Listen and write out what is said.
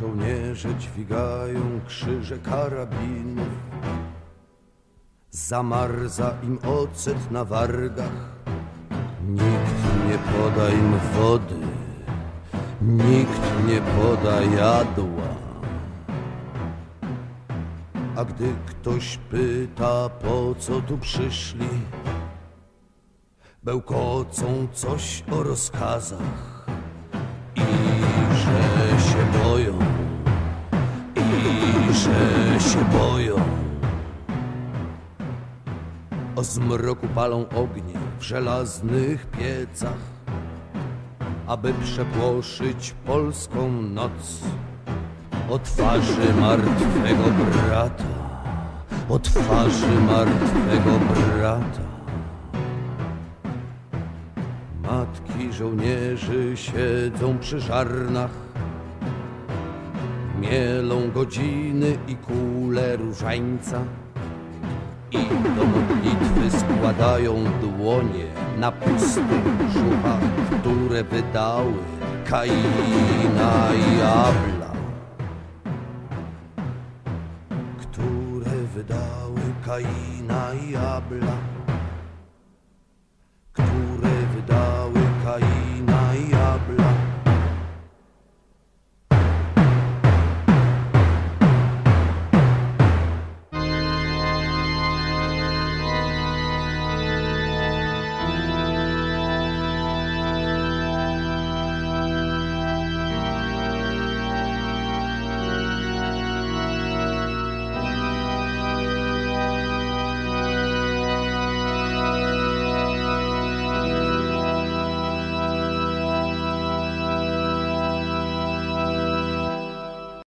żołnierze dźwigają krzyże karabinów. Zamarza im ocet na wargach. Nikt nie poda im wody, nikt nie poda jadła. A gdy ktoś pyta, po co tu przyszli, bełkocą coś o rozkazach że się boją. O zmroku palą ognie w żelaznych piecach, aby przepłoszyć polską noc. O twarzy martwego brata, o twarzy martwego brata. Matki żołnierzy siedzą przy żarnach, mielą godziny i kule różańca i do modlitwy składają dłonie na pustych brzuchach, które wydały Kaina i Abla. Które wydały Kaina i Abla.